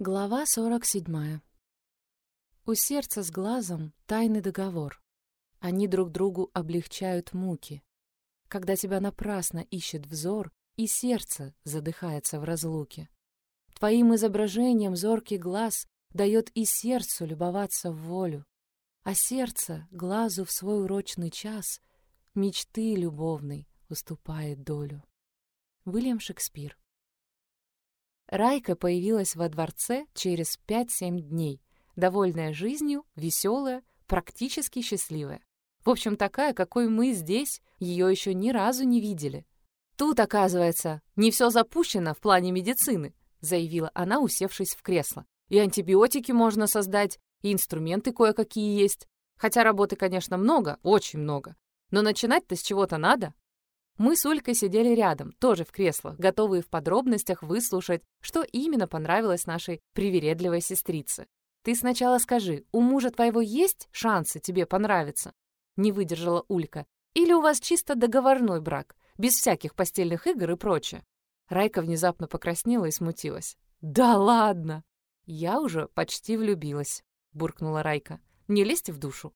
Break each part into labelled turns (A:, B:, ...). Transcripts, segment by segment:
A: Глава 47. У сердца с глазом тайный договор. Они друг другу облегчают муки. Когда тебя напрасно ищет взор, и сердце задыхается в разлуке. Твоим изображением зоркий глаз дает и сердцу любоваться в волю, а сердце глазу в свой урочный час мечты любовной уступает долю. Уильям Шекспир Райка появилась во дворце через 5-7 дней, довольная жизнью, веселая, практически счастливая. В общем, такая, какой мы здесь ее еще ни разу не видели. «Тут, оказывается, не все запущено в плане медицины», заявила она, усевшись в кресло. «И антибиотики можно создать, и инструменты кое-какие есть. Хотя работы, конечно, много, очень много. Но начинать-то с чего-то надо. Мы с Улькой сидели рядом, тоже в креслах, готовые в подробностях выслушать, что именно понравилось нашей привередливой сестрице. «Ты сначала скажи, у мужа твоего есть шансы тебе понравиться?» Не выдержала Улька. «Или у вас чисто договорной брак, без всяких постельных игр и прочее?» Райка внезапно покраснела и смутилась. «Да ладно!» «Я уже почти влюбилась», — буркнула Райка. «Не лезьте в душу».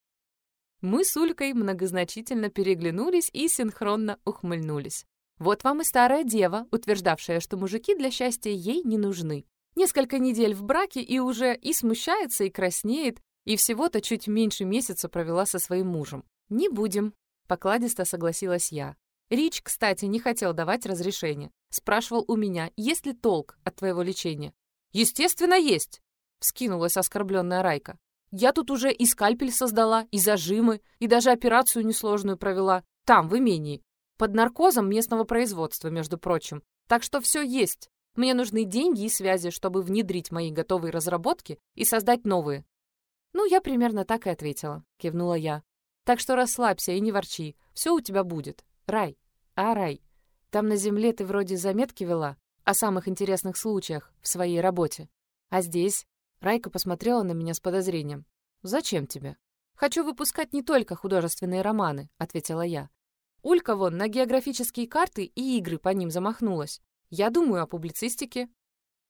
A: Мы с Улькой многозначительно переглянулись и синхронно ухмыльнулись. Вот вам и старая дева, утверждавшая, что мужики для счастья ей не нужны. Несколько недель в браке и уже и смущается, и краснеет, и всего-то чуть меньше месяца провела со своим мужем. «Не будем», — покладисто согласилась я. Рич, кстати, не хотел давать разрешения. Спрашивал у меня, есть ли толк от твоего лечения. «Естественно, есть!» — вскинулась оскорбленная Райка. Я тут уже и скальпель создала, и зажимы, и даже операцию несложную провела. Там, в имении. Под наркозом местного производства, между прочим. Так что все есть. Мне нужны деньги и связи, чтобы внедрить мои готовые разработки и создать новые. Ну, я примерно так и ответила, кивнула я. Так что расслабься и не ворчи. Все у тебя будет. Рай. А, Рай. Там на земле ты вроде заметки вела о самых интересных случаях в своей работе. А здесь Райка посмотрела на меня с подозрением. «Зачем тебе?» «Хочу выпускать не только художественные романы», — ответила я. Улька вон на географические карты и игры по ним замахнулась. Я думаю о публицистике.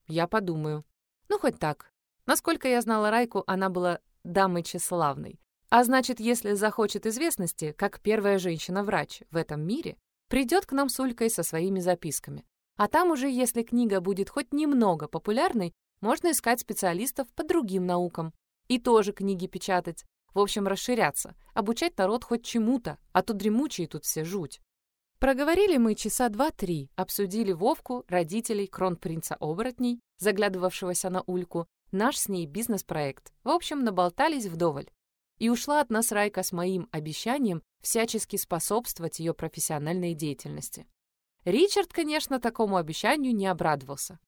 A: Я подумаю. Ну, хоть так. Насколько я знала Райку, она была дамой тщеславной. А значит, если захочет известности, как первая женщина-врач в этом мире, придет к нам с Улькой со своими записками. А там уже, если книга будет хоть немного популярной, можно искать специалистов по другим наукам. И тоже книги печатать. В общем, расширяться, обучать народ хоть чему-то, а то дремучие тут все жуть. Проговорили мы часа два-три, обсудили Вовку, родителей, кронпринца-оборотней, заглядывавшегося на Ульку, наш с ней бизнес-проект. В общем, наболтались вдоволь. И ушла от нас Райка с моим обещанием всячески способствовать ее профессиональной деятельности. Ричард, конечно, такому обещанию не обрадовался.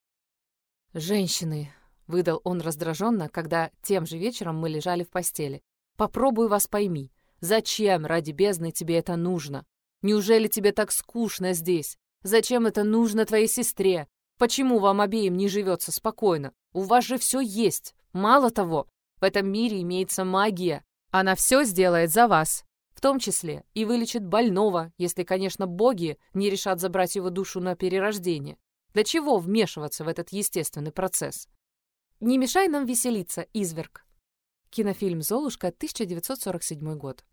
A: «Женщины!» — выдал он раздраженно, когда тем же вечером мы лежали в постели. «Попробуй вас пойми. Зачем, ради бездны, тебе это нужно? Неужели тебе так скучно здесь? Зачем это нужно твоей сестре? Почему вам обеим не живется спокойно? У вас же все есть. Мало того, в этом мире имеется магия. Она все сделает за вас. В том числе и вылечит больного, если, конечно, боги не решат забрать его душу на перерождение. Для чего вмешиваться в этот естественный процесс? Не мешай нам веселиться, изверг. Кинофильм «Золушка», 1947 год.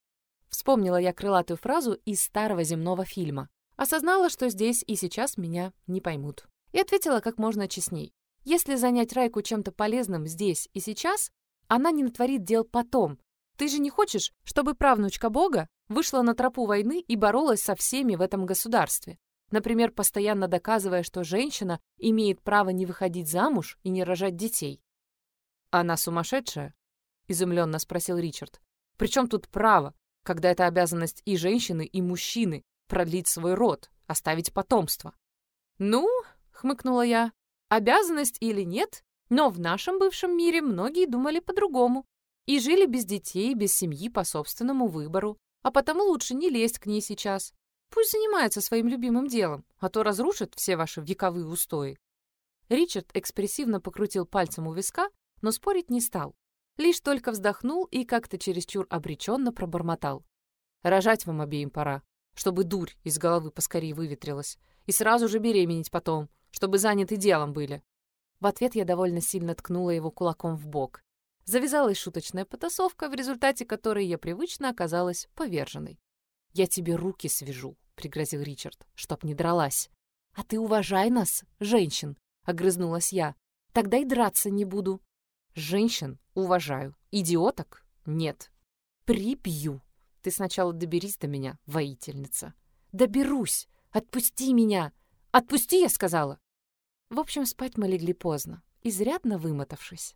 A: Вспомнила я крылатую фразу из старого земного фильма. Осознала, что здесь и сейчас меня не поймут. И ответила как можно честней. Если занять Райку чем-то полезным здесь и сейчас, она не натворит дел потом. Ты же не хочешь, чтобы правнучка Бога вышла на тропу войны и боролась со всеми в этом государстве? Например, постоянно доказывая, что женщина имеет право не выходить замуж и не рожать детей. «Она сумасшедшая?» — изумленно спросил Ричард. «Причем тут право, когда это обязанность и женщины, и мужчины продлить свой род, оставить потомство?» «Ну, — хмыкнула я, — обязанность или нет, но в нашем бывшем мире многие думали по-другому и жили без детей, без семьи по собственному выбору, а потому лучше не лезть к ней сейчас. Пусть занимается своим любимым делом, а то разрушит все ваши вековые устои. Ричард экспрессивно покрутил пальцем у виска, но спорить не стал. Лишь только вздохнул и как-то чересчур обреченно пробормотал. Рожать вам обеим пора, чтобы дурь из головы поскорее выветрилась, и сразу же беременеть потом, чтобы заняты делом были. В ответ я довольно сильно ткнула его кулаком в бок. Завязалась шуточная потасовка, в результате которой я привычно оказалась поверженной. «Я тебе руки свяжу», — пригрозил Ричард, — «чтоб не дралась». «А ты уважай нас, женщин», — огрызнулась я. «Тогда и драться не буду». «Женщин уважаю, идиоток нет». «Прибью. Ты сначала доберись до меня, воительница». «Доберусь! Отпусти меня! Отпусти, я сказала!» В общем, спать мы легли поздно, изрядно вымотавшись.